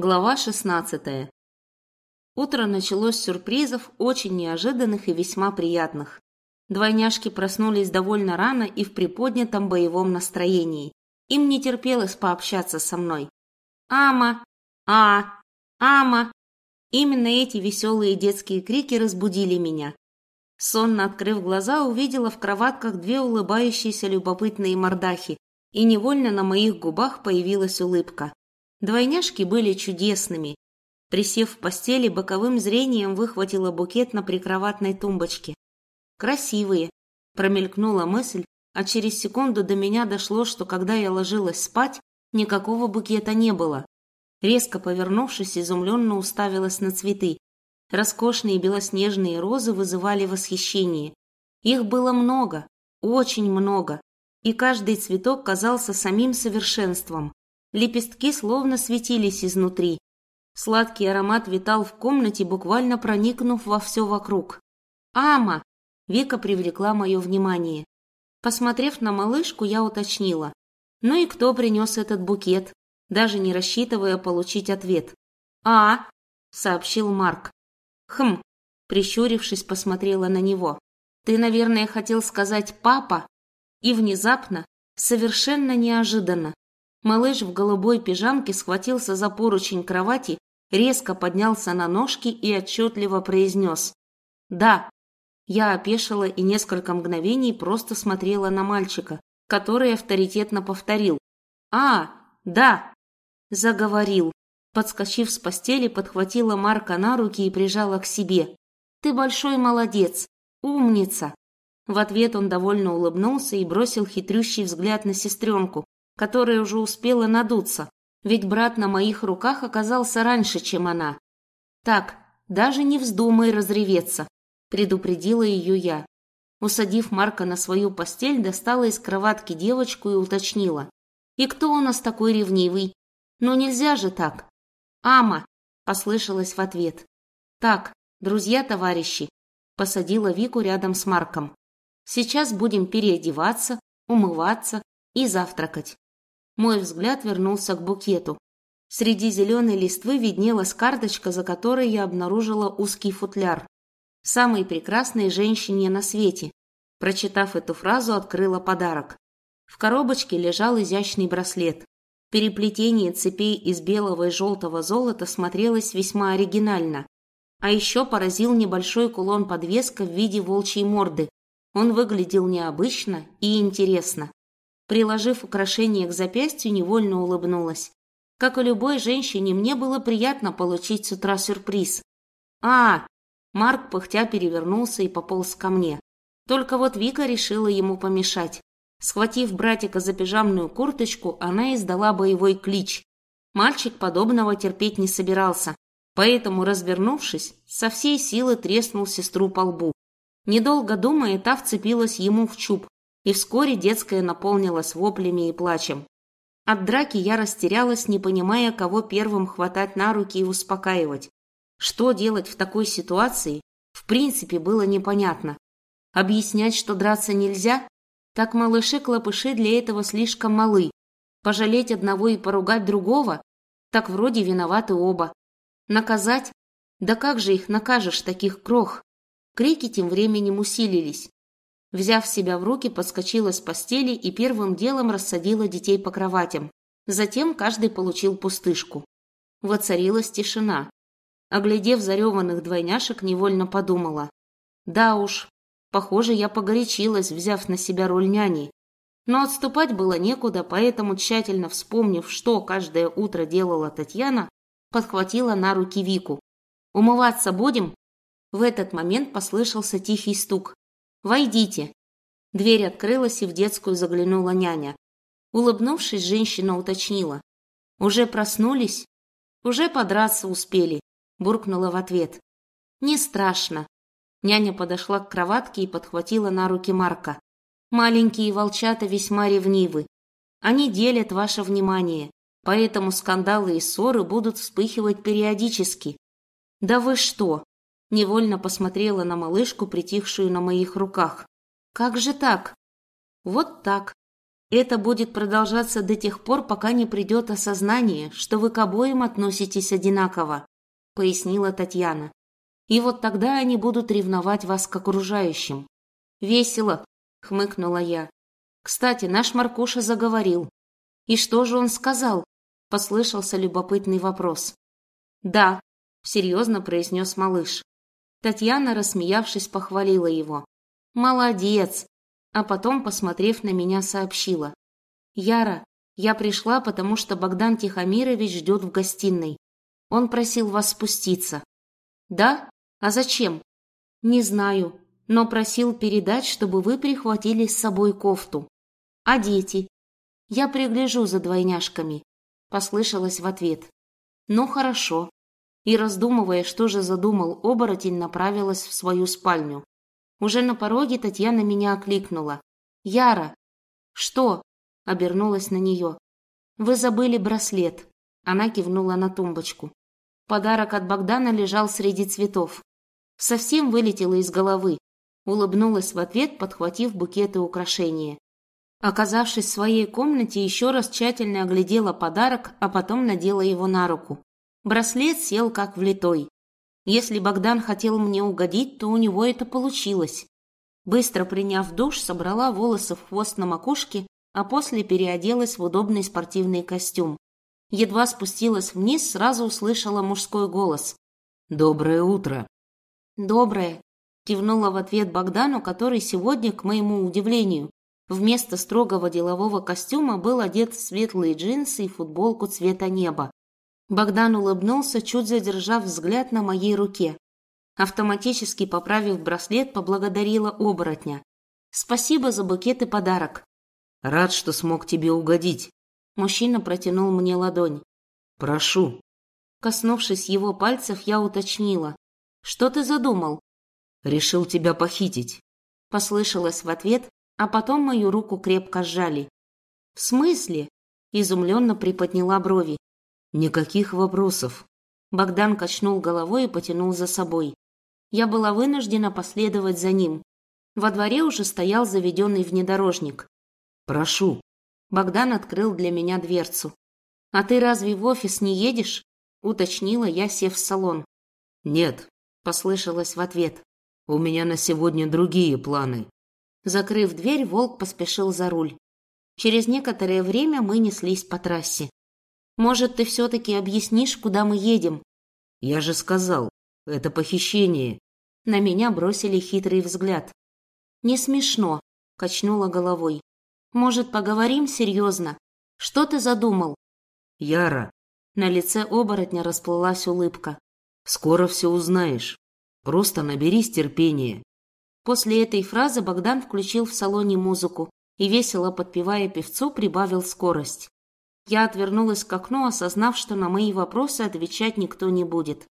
Глава 16. Утро началось с сюрпризов, очень неожиданных и весьма приятных. Двойняшки проснулись довольно рано и в приподнятом боевом настроении. Им не терпелось пообщаться со мной. «Ама! А! Ама!» Именно эти веселые детские крики разбудили меня. Сонно открыв глаза, увидела в кроватках две улыбающиеся любопытные мордахи, и невольно на моих губах появилась улыбка. Двойняшки были чудесными. Присев в постели, боковым зрением выхватила букет на прикроватной тумбочке. «Красивые», – промелькнула мысль, а через секунду до меня дошло, что когда я ложилась спать, никакого букета не было. Резко повернувшись, изумленно уставилась на цветы. Роскошные белоснежные розы вызывали восхищение. Их было много, очень много, и каждый цветок казался самим совершенством. Лепестки словно светились изнутри. Сладкий аромат витал в комнате, буквально проникнув во все вокруг. «Ама!» Вика привлекла мое внимание. Посмотрев на малышку, я уточнила. «Ну и кто принес этот букет?» Даже не рассчитывая получить ответ. «А!» – сообщил Марк. «Хм!» – прищурившись, посмотрела на него. «Ты, наверное, хотел сказать «папа»?» И внезапно, совершенно неожиданно, Малыш в голубой пижамке схватился за поручень кровати, резко поднялся на ножки и отчетливо произнес «Да». Я опешила и несколько мгновений просто смотрела на мальчика, который авторитетно повторил «А, да». Заговорил. Подскочив с постели, подхватила Марка на руки и прижала к себе. «Ты большой молодец, умница!» В ответ он довольно улыбнулся и бросил хитрющий взгляд на сестренку, которая уже успела надуться, ведь брат на моих руках оказался раньше, чем она. Так, даже не вздумай разреветься, предупредила ее я. Усадив Марка на свою постель, достала из кроватки девочку и уточнила. «И кто у нас такой ревнивый? Ну нельзя же так!» «Ама!» – послышалось в ответ. «Так, друзья-товарищи!» – посадила Вику рядом с Марком. «Сейчас будем переодеваться, умываться и завтракать. Мой взгляд вернулся к букету. Среди зеленой листвы виднелась карточка, за которой я обнаружила узкий футляр. «Самой прекрасной женщине на свете». Прочитав эту фразу, открыла подарок. В коробочке лежал изящный браслет. Переплетение цепей из белого и желтого золота смотрелось весьма оригинально. А еще поразил небольшой кулон-подвеска в виде волчьей морды. Он выглядел необычно и интересно. Приложив украшение к запястью, невольно улыбнулась. Как и любой женщине, мне было приятно получить с утра сюрприз. «А!» Марк пыхтя перевернулся и пополз ко мне. Только вот Вика решила ему помешать. Схватив братика за пижамную курточку, она издала боевой клич. Мальчик подобного терпеть не собирался, поэтому, развернувшись, со всей силы треснул сестру по лбу. Недолго думая, та вцепилась ему в чуб, и вскоре детская наполнилась воплями и плачем. От драки я растерялась, не понимая, кого первым хватать на руки и успокаивать. Что делать в такой ситуации, в принципе, было непонятно. Объяснять, что драться нельзя? Так малыши-клопыши для этого слишком малы. Пожалеть одного и поругать другого? Так вроде виноваты оба. Наказать? Да как же их накажешь, таких крох? Крики тем временем усилились. Взяв себя в руки, подскочила с постели и первым делом рассадила детей по кроватям. Затем каждый получил пустышку. Воцарилась тишина. Оглядев зареванных двойняшек, невольно подумала. Да уж, похоже, я погорячилась, взяв на себя роль няни. Но отступать было некуда, поэтому, тщательно вспомнив, что каждое утро делала Татьяна, подхватила на руки Вику. «Умываться будем?» В этот момент послышался тихий стук. «Войдите!» Дверь открылась, и в детскую заглянула няня. Улыбнувшись, женщина уточнила. «Уже проснулись?» «Уже подраться успели», – буркнула в ответ. «Не страшно». Няня подошла к кроватке и подхватила на руки Марка. «Маленькие волчата весьма ревнивы. Они делят ваше внимание, поэтому скандалы и ссоры будут вспыхивать периодически». «Да вы что?» Невольно посмотрела на малышку, притихшую на моих руках. «Как же так?» «Вот так». Это будет продолжаться до тех пор, пока не придет осознание, что вы к обоим относитесь одинаково, пояснила Татьяна. И вот тогда они будут ревновать вас к окружающим. Весело, хмыкнула я. Кстати, наш Маркуша заговорил. И что же он сказал? Послышался любопытный вопрос. Да, серьезно произнес малыш. Татьяна, рассмеявшись, похвалила его. Молодец, а потом, посмотрев на меня, сообщила. Яра, я пришла, потому что Богдан Тихомирович ждет в гостиной. Он просил вас спуститься. Да? А зачем? Не знаю, но просил передать, чтобы вы прихватили с собой кофту. А дети? Я пригляжу за двойняшками, послышалось в ответ. Ну хорошо. И раздумывая, что же задумал оборотень, направилась в свою спальню. Уже на пороге Татьяна меня окликнула. «Яра!» «Что?» – обернулась на нее. «Вы забыли браслет». Она кивнула на тумбочку. Подарок от Богдана лежал среди цветов. Совсем вылетела из головы. Улыбнулась в ответ, подхватив букет и украшения. Оказавшись в своей комнате, еще раз тщательно оглядела подарок, а потом надела его на руку. Браслет сел как влитой. Если Богдан хотел мне угодить, то у него это получилось. Быстро приняв душ, собрала волосы в хвост на макушке, а после переоделась в удобный спортивный костюм. Едва спустилась вниз, сразу услышала мужской голос. «Доброе утро!» «Доброе!» – кивнула в ответ Богдану, который сегодня, к моему удивлению, вместо строгого делового костюма был одет в светлые джинсы и футболку цвета неба. Богдан улыбнулся, чуть задержав взгляд на моей руке. Автоматически поправив браслет, поблагодарила оборотня. «Спасибо за букет и подарок». «Рад, что смог тебе угодить». Мужчина протянул мне ладонь. «Прошу». Коснувшись его пальцев, я уточнила. «Что ты задумал?» «Решил тебя похитить». Послышалось в ответ, а потом мою руку крепко сжали. «В смысле?» Изумленно приподняла брови. Никаких вопросов. Богдан качнул головой и потянул за собой. Я была вынуждена последовать за ним. Во дворе уже стоял заведенный внедорожник. Прошу. Богдан открыл для меня дверцу. А ты разве в офис не едешь? уточнила я, сев в салон. Нет, послышалось в ответ. У меня на сегодня другие планы. Закрыв дверь, волк поспешил за руль. Через некоторое время мы неслись по трассе. Может, ты все-таки объяснишь, куда мы едем?» «Я же сказал, это похищение». На меня бросили хитрый взгляд. «Не смешно», – качнула головой. «Может, поговорим серьезно? Что ты задумал?» «Яра». На лице оборотня расплылась улыбка. «Скоро все узнаешь. Просто наберись терпения». После этой фразы Богдан включил в салоне музыку и, весело подпевая певцу, прибавил скорость. Я отвернулась к окну, осознав, что на мои вопросы отвечать никто не будет.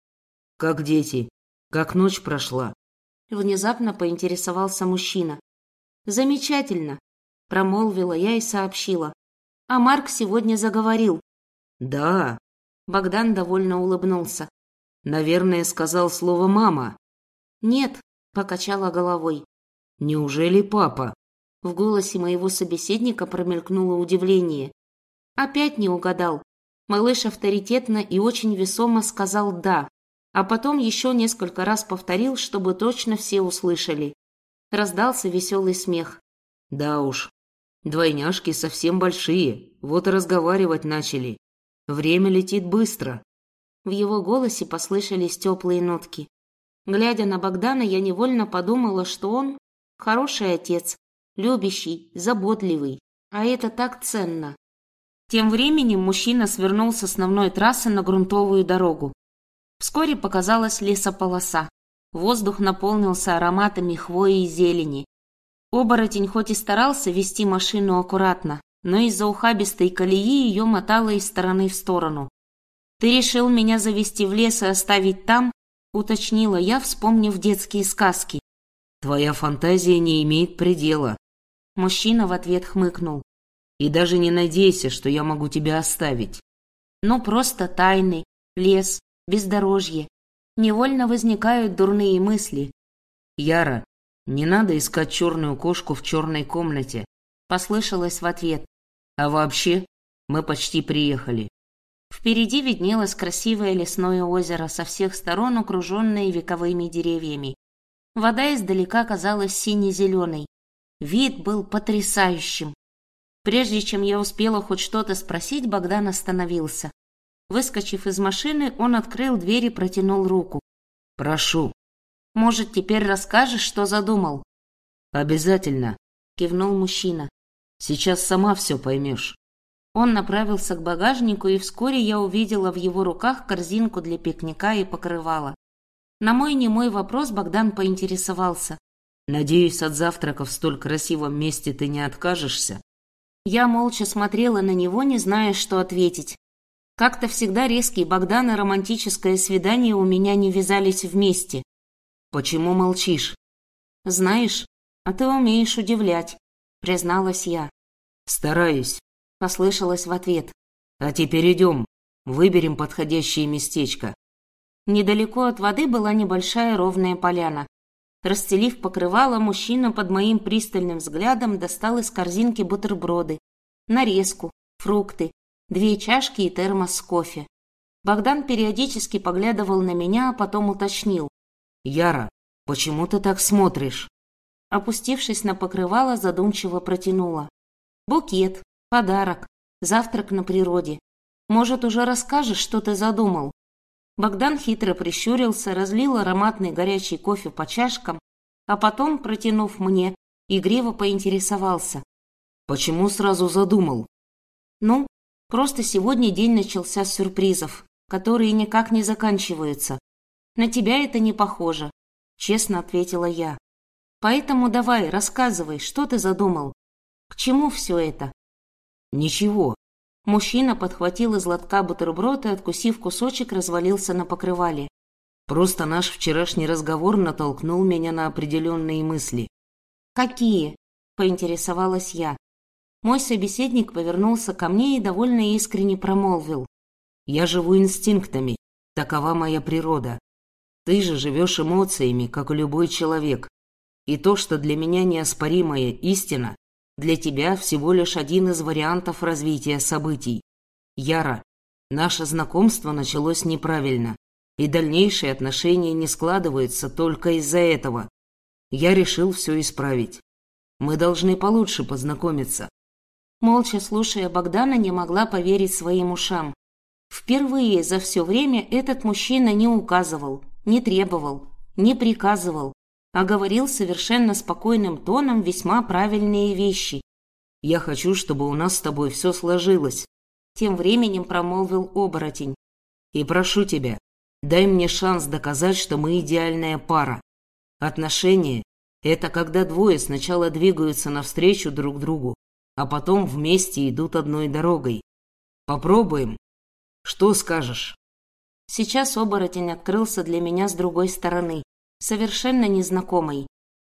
«Как дети? Как ночь прошла?» Внезапно поинтересовался мужчина. «Замечательно», – промолвила я и сообщила. «А Марк сегодня заговорил». «Да». Богдан довольно улыбнулся. «Наверное, сказал слово «мама». «Нет», – покачала головой. «Неужели папа?» В голосе моего собеседника промелькнуло удивление. Опять не угадал. Малыш авторитетно и очень весомо сказал «да», а потом еще несколько раз повторил, чтобы точно все услышали. Раздался веселый смех. «Да уж, двойняшки совсем большие, вот и разговаривать начали. Время летит быстро». В его голосе послышались теплые нотки. Глядя на Богдана, я невольно подумала, что он хороший отец, любящий, заботливый, а это так ценно. Тем временем мужчина свернул с основной трассы на грунтовую дорогу. Вскоре показалась лесополоса. Воздух наполнился ароматами хвои и зелени. Оборотень хоть и старался вести машину аккуратно, но из-за ухабистой колеи ее мотало из стороны в сторону. «Ты решил меня завести в лес и оставить там?» – уточнила я, вспомнив детские сказки. «Твоя фантазия не имеет предела». Мужчина в ответ хмыкнул. И даже не надейся, что я могу тебя оставить. Ну, просто тайны, лес, бездорожье. Невольно возникают дурные мысли. Яра, не надо искать черную кошку в черной комнате. Послышалось в ответ. А вообще, мы почти приехали. Впереди виднелось красивое лесное озеро, со всех сторон окруженное вековыми деревьями. Вода издалека казалась сине-зеленой. Вид был потрясающим. Прежде чем я успела хоть что-то спросить, Богдан остановился. Выскочив из машины, он открыл дверь и протянул руку. «Прошу». «Может, теперь расскажешь, что задумал?» «Обязательно», — кивнул мужчина. «Сейчас сама все поймешь». Он направился к багажнику, и вскоре я увидела в его руках корзинку для пикника и покрывала. На мой немой вопрос Богдан поинтересовался. «Надеюсь, от завтрака в столь красивом месте ты не откажешься?» Я молча смотрела на него, не зная, что ответить. Как-то всегда резкий Богдан и романтическое свидание у меня не вязались вместе. «Почему молчишь?» «Знаешь, а ты умеешь удивлять», — призналась я. «Стараюсь», — послышалось в ответ. «А теперь идем, выберем подходящее местечко». Недалеко от воды была небольшая ровная поляна. Расстелив покрывало, мужчина под моим пристальным взглядом достал из корзинки бутерброды, нарезку, фрукты, две чашки и термос с кофе. Богдан периодически поглядывал на меня, а потом уточнил. «Яра, почему ты так смотришь?» Опустившись на покрывало, задумчиво протянула. «Букет, подарок, завтрак на природе. Может, уже расскажешь, что ты задумал?» Богдан хитро прищурился, разлил ароматный горячий кофе по чашкам, а потом, протянув мне, игриво поинтересовался. «Почему сразу задумал?» «Ну, просто сегодня день начался с сюрпризов, которые никак не заканчиваются. На тебя это не похоже», — честно ответила я. «Поэтому давай, рассказывай, что ты задумал? К чему все это?» «Ничего», Мужчина подхватил из лотка бутерброд и, откусив кусочек, развалился на покрывале. «Просто наш вчерашний разговор натолкнул меня на определенные мысли». «Какие?» – поинтересовалась я. Мой собеседник повернулся ко мне и довольно искренне промолвил. «Я живу инстинктами. Такова моя природа. Ты же живешь эмоциями, как и любой человек. И то, что для меня неоспоримая истина, для тебя всего лишь один из вариантов развития событий. Яра, наше знакомство началось неправильно, и дальнейшие отношения не складываются только из-за этого. Я решил все исправить. Мы должны получше познакомиться. Молча слушая Богдана, не могла поверить своим ушам. Впервые за все время этот мужчина не указывал, не требовал, не приказывал, а говорил совершенно спокойным тоном весьма правильные вещи. «Я хочу, чтобы у нас с тобой все сложилось», — тем временем промолвил оборотень. «И прошу тебя, дай мне шанс доказать, что мы идеальная пара. Отношения — это когда двое сначала двигаются навстречу друг другу, а потом вместе идут одной дорогой. Попробуем. Что скажешь?» Сейчас оборотень открылся для меня с другой стороны совершенно незнакомый.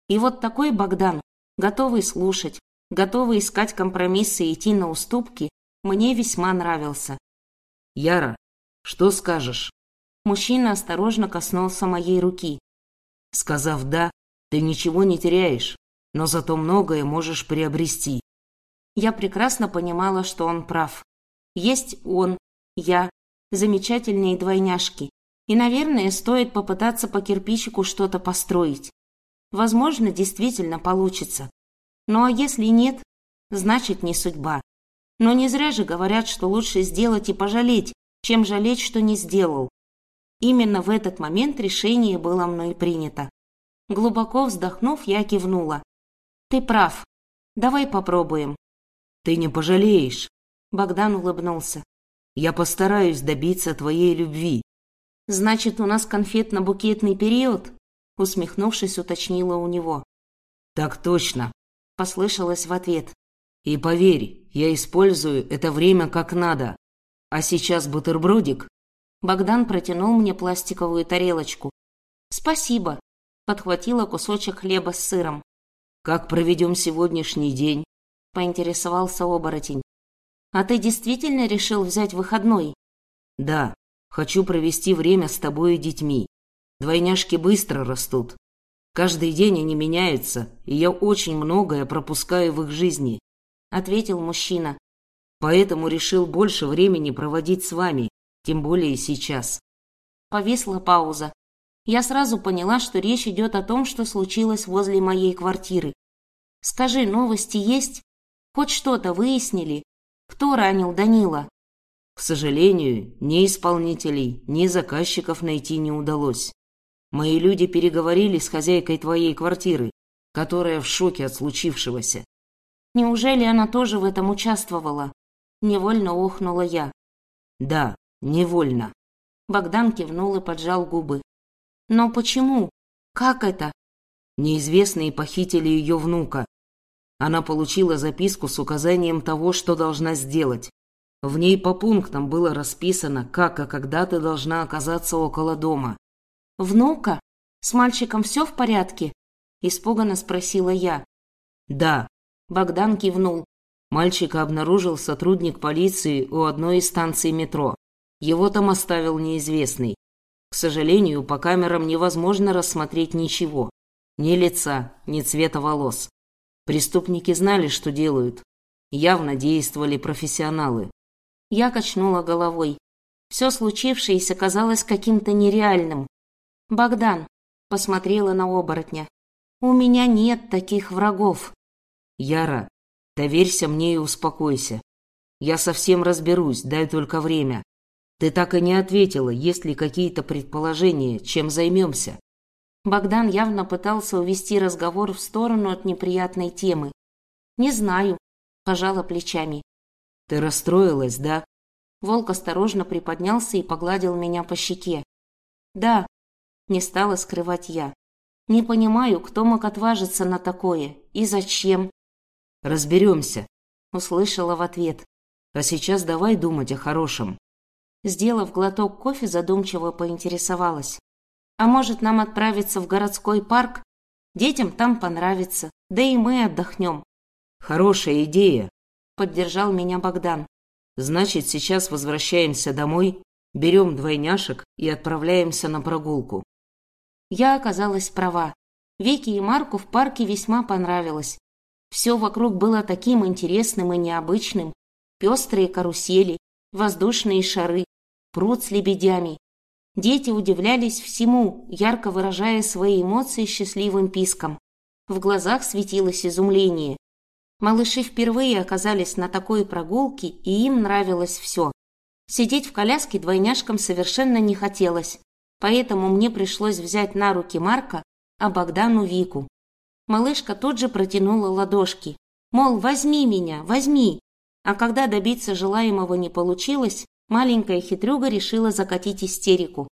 И вот такой Богдан, готовый слушать, готовый искать компромиссы и идти на уступки, мне весьма нравился. «Яра, что скажешь?» Мужчина осторожно коснулся моей руки. Сказав «да», ты ничего не теряешь, но зато многое можешь приобрести. Я прекрасно понимала, что он прав. Есть он, я, замечательные двойняшки, и, наверное, стоит попытаться по кирпичику что-то построить. Возможно, действительно получится. Ну а если нет, значит не судьба. Но не зря же говорят, что лучше сделать и пожалеть, чем жалеть, что не сделал. Именно в этот момент решение было мной принято. Глубоко вздохнув, я кивнула. «Ты прав. Давай попробуем». «Ты не пожалеешь?» Богдан улыбнулся. «Я постараюсь добиться твоей любви. «Значит, у нас конфетно-букетный период?» Усмехнувшись, уточнила у него. «Так точно», — послышалось в ответ. «И поверь, я использую это время как надо. А сейчас бутербродик?» Богдан протянул мне пластиковую тарелочку. «Спасибо», — подхватила кусочек хлеба с сыром. «Как проведем сегодняшний день?» — поинтересовался оборотень. «А ты действительно решил взять выходной?» «Да, Хочу провести время с тобой и детьми. Двойняшки быстро растут. Каждый день они меняются, и я очень многое пропускаю в их жизни», — ответил мужчина. Поэтому решил больше времени проводить с вами, тем более сейчас. Повисла пауза. Я сразу поняла, что речь идет о том, что случилось возле моей квартиры. Скажи, новости есть? Хоть что-то выяснили? Кто ранил Данила? К сожалению, ни исполнителей, ни заказчиков найти не удалось. Мои люди переговорили с хозяйкой твоей квартиры, которая в шоке от случившегося. Неужели она тоже в этом участвовала? Невольно охнула я. Да, невольно. Богдан кивнул и поджал губы. Но почему? Как это? Неизвестные похитили ее внука. Она получила записку с указанием того, что должна сделать. В ней по пунктам было расписано, как и когда ты должна оказаться около дома. «Внука? С мальчиком все в порядке?» – испуганно спросила я. «Да». Богдан кивнул. Мальчика обнаружил сотрудник полиции у одной из станций метро. Его там оставил неизвестный. К сожалению, по камерам невозможно рассмотреть ничего. Ни лица, ни цвета волос. Преступники знали, что делают. Явно действовали профессионалы. Я качнула головой. Все случившееся казалось каким-то нереальным. «Богдан», — посмотрела на оборотня, — «у меня нет таких врагов». «Яра, доверься мне и успокойся. Я совсем разберусь, дай только время. Ты так и не ответила, есть ли какие-то предположения, чем займемся?» Богдан явно пытался увести разговор в сторону от неприятной темы. «Не знаю», – пожала плечами. «Ты расстроилась, да?» Волк осторожно приподнялся и погладил меня по щеке. «Да», – не стала скрывать я. «Не понимаю, кто мог отважиться на такое и зачем». «Разберемся», – услышала в ответ. «А сейчас давай думать о хорошем». Сделав глоток кофе, задумчиво поинтересовалась. А может, нам отправиться в городской парк? Детям там понравится, да и мы отдохнем. Хорошая идея, поддержал меня Богдан. Значит, сейчас возвращаемся домой, берем двойняшек и отправляемся на прогулку. Я оказалась права. Вике и Марку в парке весьма понравилось. Все вокруг было таким интересным и необычным. Пестрые карусели, воздушные шары, пруд с лебедями, Дети удивлялись всему, ярко выражая свои эмоции счастливым писком. В глазах светилось изумление. Малыши впервые оказались на такой прогулке, и им нравилось все. Сидеть в коляске двойняшкам совершенно не хотелось, поэтому мне пришлось взять на руки Марка, а Богдану Вику. Малышка тут же протянула ладошки, мол, возьми меня, возьми. А когда добиться желаемого не получилось, маленькая хитрюга решила закатить истерику.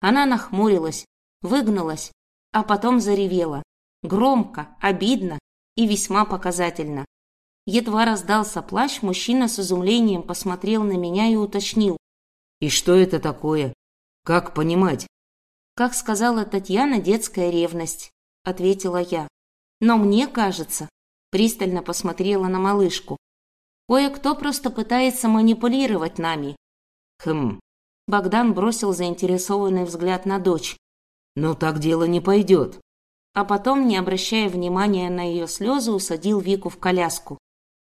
Она нахмурилась, выгнулась, а потом заревела. Громко, обидно и весьма показательно. Едва раздался плащ, мужчина с изумлением посмотрел на меня и уточнил. «И что это такое? Как понимать?» «Как сказала Татьяна, детская ревность», — ответила я. «Но мне кажется...» — пристально посмотрела на малышку. «Кое-кто просто пытается манипулировать нами, Хм. Богдан бросил заинтересованный взгляд на дочь. Но так дело не пойдет. А потом, не обращая внимания на ее слезы, усадил Вику в коляску.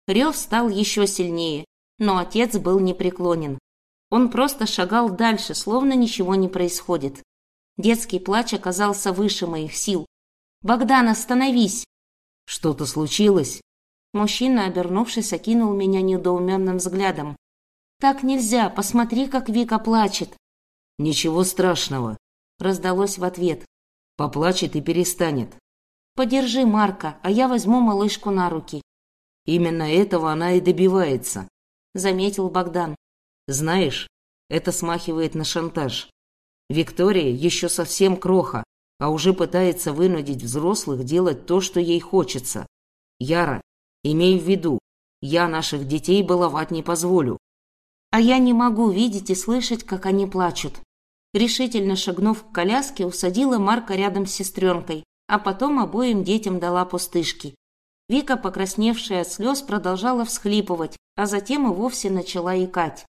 Рев стал еще сильнее, но отец был непреклонен. Он просто шагал дальше, словно ничего не происходит. Детский плач оказался выше моих сил. «Богдан, остановись!» «Что-то случилось?» Мужчина, обернувшись, окинул меня недоуменным взглядом. «Так нельзя, посмотри, как Вика плачет». «Ничего страшного», — раздалось в ответ. «Поплачет и перестанет». «Подержи Марка, а я возьму малышку на руки». «Именно этого она и добивается», — заметил Богдан. «Знаешь, это смахивает на шантаж. Виктория еще совсем кроха, а уже пытается вынудить взрослых делать то, что ей хочется. Яра, имей в виду, я наших детей баловать не позволю. А я не могу видеть и слышать, как они плачут. Решительно шагнув к коляске, усадила Марка рядом с сестренкой, а потом обоим детям дала пустышки. Вика, покрасневшая от слез, продолжала всхлипывать, а затем и вовсе начала икать.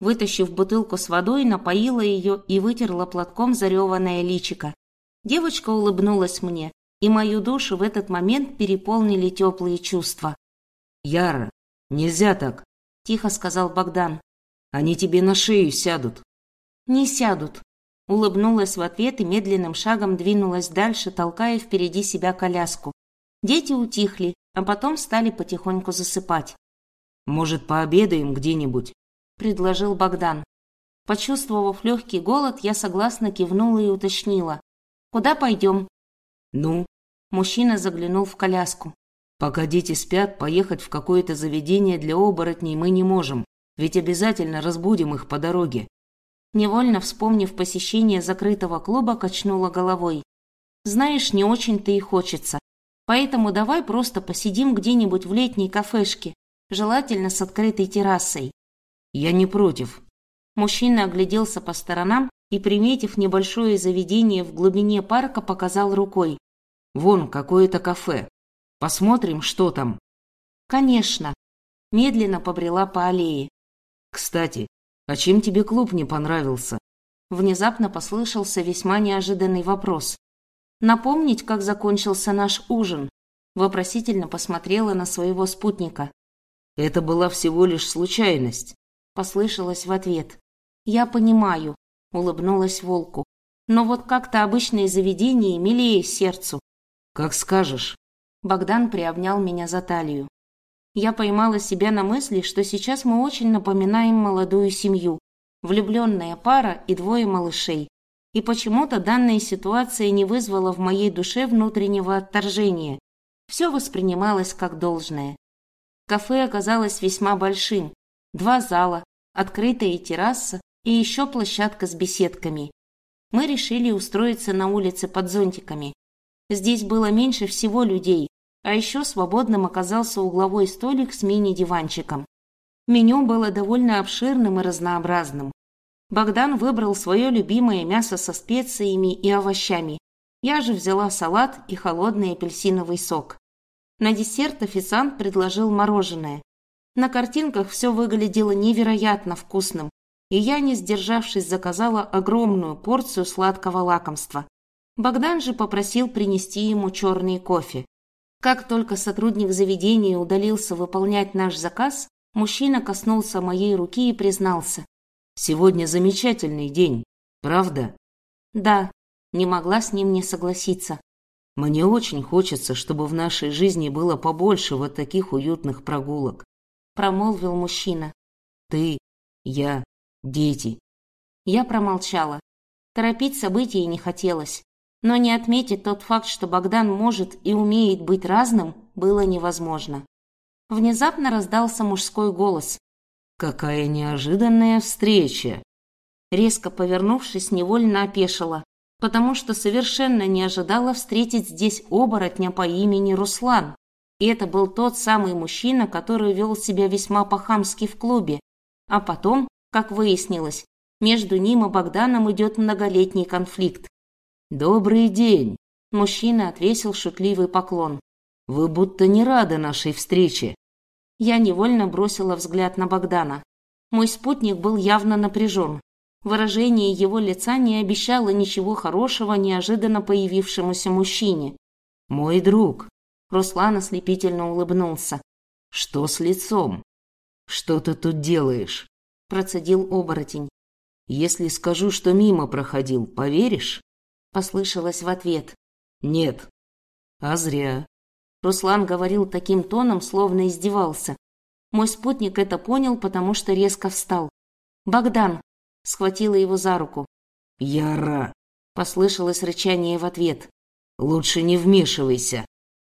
Вытащив бутылку с водой, напоила ее и вытерла платком зареванное личико. Девочка улыбнулась мне, и мою душу в этот момент переполнили теплые чувства. «Яра, нельзя так!» тихо сказал Богдан. Они тебе на шею сядут. Не сядут. Улыбнулась в ответ и медленным шагом двинулась дальше, толкая впереди себя коляску. Дети утихли, а потом стали потихоньку засыпать. Может, пообедаем где-нибудь? предложил Богдан. Почувствовав легкий голод, я согласно кивнула и уточнила. «Куда пойдем?» «Ну?» Мужчина заглянул в коляску. «Пока дети спят, поехать в какое-то заведение для оборотней мы не можем, ведь обязательно разбудим их по дороге». Невольно вспомнив посещение закрытого клуба, качнула головой. «Знаешь, не очень-то и хочется. Поэтому давай просто посидим где-нибудь в летней кафешке, желательно с открытой террасой». «Я не против», Мужчина огляделся по сторонам и, приметив небольшое заведение в глубине парка, показал рукой. «Вон, какое-то кафе. Посмотрим, что там». «Конечно». Медленно побрела по аллее. «Кстати, а чем тебе клуб не понравился?» Внезапно послышался весьма неожиданный вопрос. «Напомнить, как закончился наш ужин?» Вопросительно посмотрела на своего спутника. «Это была всего лишь случайность», — послышалось в ответ. «Я понимаю», — улыбнулась волку. «Но вот как-то обычные заведения милее сердцу». «Как скажешь». Богдан приобнял меня за талию. Я поймала себя на мысли, что сейчас мы очень напоминаем молодую семью. Влюбленная пара и двое малышей. И почему-то данная ситуация не вызвала в моей душе внутреннего отторжения. Все воспринималось как должное. Кафе оказалось весьма большим. Два зала, открытая терраса, и еще площадка с беседками. Мы решили устроиться на улице под зонтиками. Здесь было меньше всего людей, а еще свободным оказался угловой столик с мини-диванчиком. Меню было довольно обширным и разнообразным. Богдан выбрал свое любимое мясо со специями и овощами. Я же взяла салат и холодный апельсиновый сок. На десерт официант предложил мороженое. На картинках все выглядело невероятно вкусным, и я, не сдержавшись, заказала огромную порцию сладкого лакомства. Богдан же попросил принести ему черный кофе. Как только сотрудник заведения удалился выполнять наш заказ, мужчина коснулся моей руки и признался. «Сегодня замечательный день, правда?» «Да», не могла с ним не согласиться. «Мне очень хочется, чтобы в нашей жизни было побольше вот таких уютных прогулок», промолвил мужчина. «Ты, я, Дети. Я промолчала. Торопить события не хотелось. Но не отметить тот факт, что Богдан может и умеет быть разным, было невозможно. Внезапно раздался мужской голос. «Какая неожиданная встреча!» Резко повернувшись, невольно опешила, потому что совершенно не ожидала встретить здесь оборотня по имени Руслан. И это был тот самый мужчина, который вел себя весьма по-хамски в клубе, а потом как выяснилось, между ним и Богданом идет многолетний конфликт. «Добрый день!» Мужчина отвесил шутливый поклон. «Вы будто не рады нашей встрече». Я невольно бросила взгляд на Богдана. Мой спутник был явно напряжен. Выражение его лица не обещало ничего хорошего неожиданно появившемуся мужчине. «Мой друг!» Руслан ослепительно улыбнулся. «Что с лицом? Что ты тут делаешь?» – процедил оборотень. «Если скажу, что мимо проходил, поверишь?» – послышалось в ответ. «Нет». «А зря». Руслан говорил таким тоном, словно издевался. Мой спутник это понял, потому что резко встал. «Богдан!» – схватила его за руку. «Яра!» – послышалось рычание в ответ. «Лучше не вмешивайся!»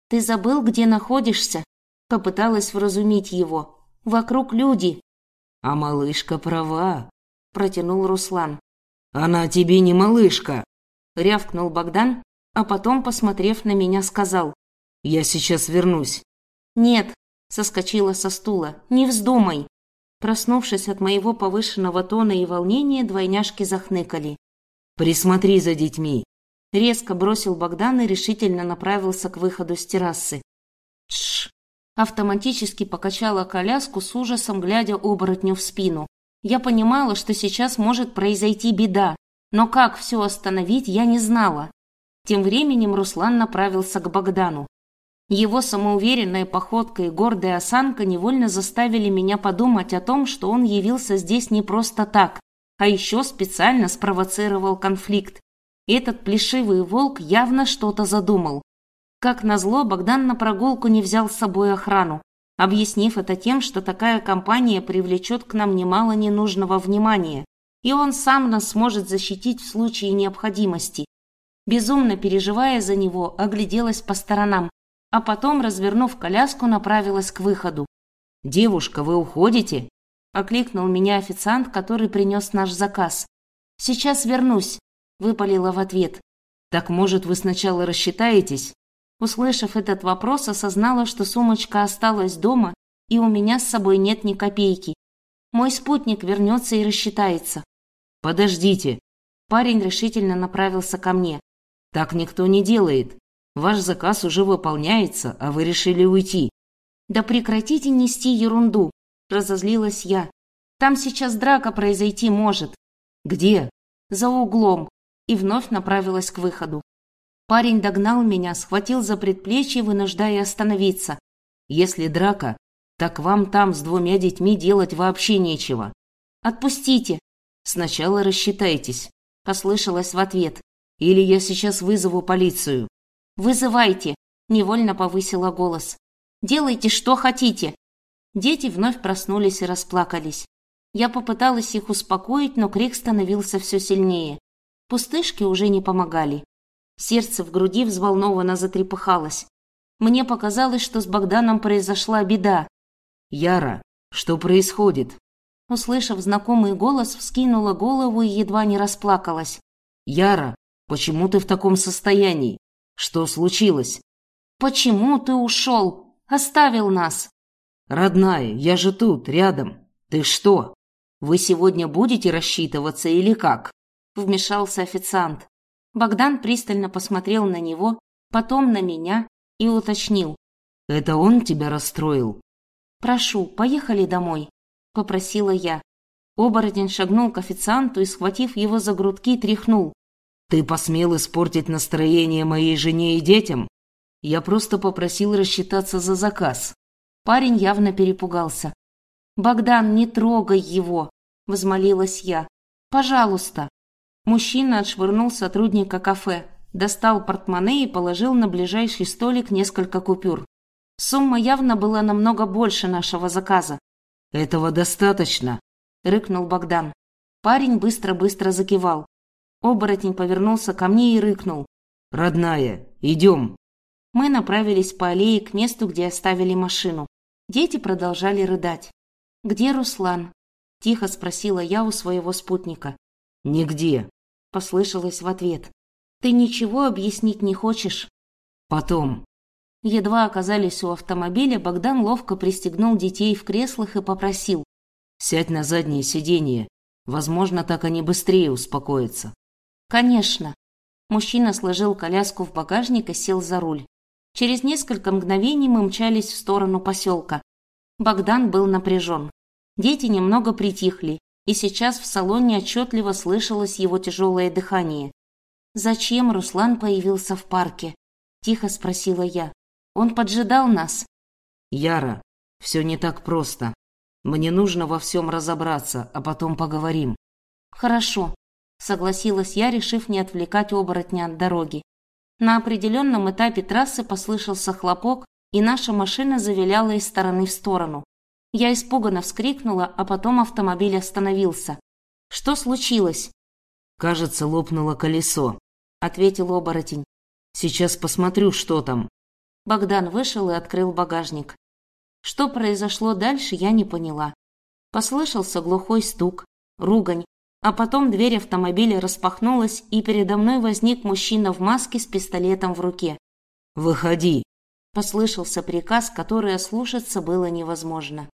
«Ты забыл, где находишься?» – попыталась вразумить его. «Вокруг люди!» А малышка права, протянул Руслан. Она тебе не малышка, рявкнул Богдан, а потом, посмотрев на меня, сказал: "Я сейчас вернусь". "Нет", соскочила со стула. "Не вздумай". Проснувшись от моего повышенного тона и волнения, двойняшки захныкали. "Присмотри за детьми", резко бросил Богдан и решительно направился к выходу с террасы. Тш, Автоматически покачала коляску с ужасом, глядя оборотню в спину. Я понимала, что сейчас может произойти беда, но как все остановить, я не знала. Тем временем Руслан направился к Богдану. Его самоуверенная походка и гордая осанка невольно заставили меня подумать о том, что он явился здесь не просто так, а еще специально спровоцировал конфликт. Этот плешивый волк явно что-то задумал. Как назло, Богдан на прогулку не взял с собой охрану, объяснив это тем, что такая компания привлечет к нам немало ненужного внимания, и он сам нас сможет защитить в случае необходимости. Безумно переживая за него, огляделась по сторонам, а потом, развернув коляску, направилась к выходу. «Девушка, вы уходите?» – окликнул меня официант, который принес наш заказ. «Сейчас вернусь», – выпалила в ответ. «Так, может, вы сначала рассчитаетесь?» Услышав этот вопрос, осознала, что сумочка осталась дома, и у меня с собой нет ни копейки. Мой спутник вернется и рассчитается. «Подождите!» Парень решительно направился ко мне. «Так никто не делает. Ваш заказ уже выполняется, а вы решили уйти». «Да прекратите нести ерунду!» – разозлилась я. «Там сейчас драка произойти может». «Где?» «За углом». И вновь направилась к выходу. Парень догнал меня, схватил за предплечье, вынуждая остановиться. «Если драка, так вам там с двумя детьми делать вообще нечего». «Отпустите!» «Сначала рассчитайтесь», – послышалось в ответ. «Или я сейчас вызову полицию». «Вызывайте!» – невольно повысила голос. «Делайте, что хотите!» Дети вновь проснулись и расплакались. Я попыталась их успокоить, но крик становился все сильнее. Пустышки уже не помогали. Сердце в груди взволнованно затрепыхалось. Мне показалось, что с Богданом произошла беда. «Яра, что происходит?» Услышав знакомый голос, вскинула голову и едва не расплакалась. «Яра, почему ты в таком состоянии? Что случилось?» «Почему ты ушел? Оставил нас?» «Родная, я же тут, рядом. Ты что? Вы сегодня будете рассчитываться или как?» Вмешался официант. Богдан пристально посмотрел на него, потом на меня и уточнил. «Это он тебя расстроил?» «Прошу, поехали домой», – попросила я. Оборотень шагнул к официанту и, схватив его за грудки, тряхнул. «Ты посмел испортить настроение моей жене и детям? Я просто попросил рассчитаться за заказ». Парень явно перепугался. «Богдан, не трогай его!» – возмолилась я. «Пожалуйста!» Мужчина отшвырнул сотрудника кафе, достал портмоне и положил на ближайший столик несколько купюр. Сумма явно была намного больше нашего заказа. «Этого достаточно», – рыкнул Богдан. Парень быстро-быстро закивал. Оборотень повернулся ко мне и рыкнул. «Родная, идем». Мы направились по аллее к месту, где оставили машину. Дети продолжали рыдать. «Где Руслан?» – тихо спросила я у своего спутника. «Нигде», послышалось в ответ. Ты ничего объяснить не хочешь? Потом. Едва оказались у автомобиля, Богдан ловко пристегнул детей в креслах и попросил: "Сядь на заднее сиденье. Возможно, так они быстрее успокоятся". Конечно. Мужчина сложил коляску в багажник и сел за руль. Через несколько мгновений мы мчались в сторону поселка. Богдан был напряжен. Дети немного притихли, и сейчас в салоне отчетливо слышалось его тяжелое дыхание. «Зачем Руслан появился в парке?» – тихо спросила я. «Он поджидал нас». «Яра, все не так просто. Мне нужно во всем разобраться, а потом поговорим». «Хорошо», – согласилась я, решив не отвлекать оборотня от дороги. На определенном этапе трассы послышался хлопок, и наша машина завиляла из стороны в сторону. Я испуганно вскрикнула, а потом автомобиль остановился. Что случилось? Кажется, лопнуло колесо, ответил оборотень. Сейчас посмотрю, что там. Богдан вышел и открыл багажник. Что произошло дальше, я не поняла. Послышался глухой стук, ругань, а потом дверь автомобиля распахнулась, и передо мной возник мужчина в маске с пистолетом в руке. «Выходи!» Послышался приказ, который ослушаться было невозможно.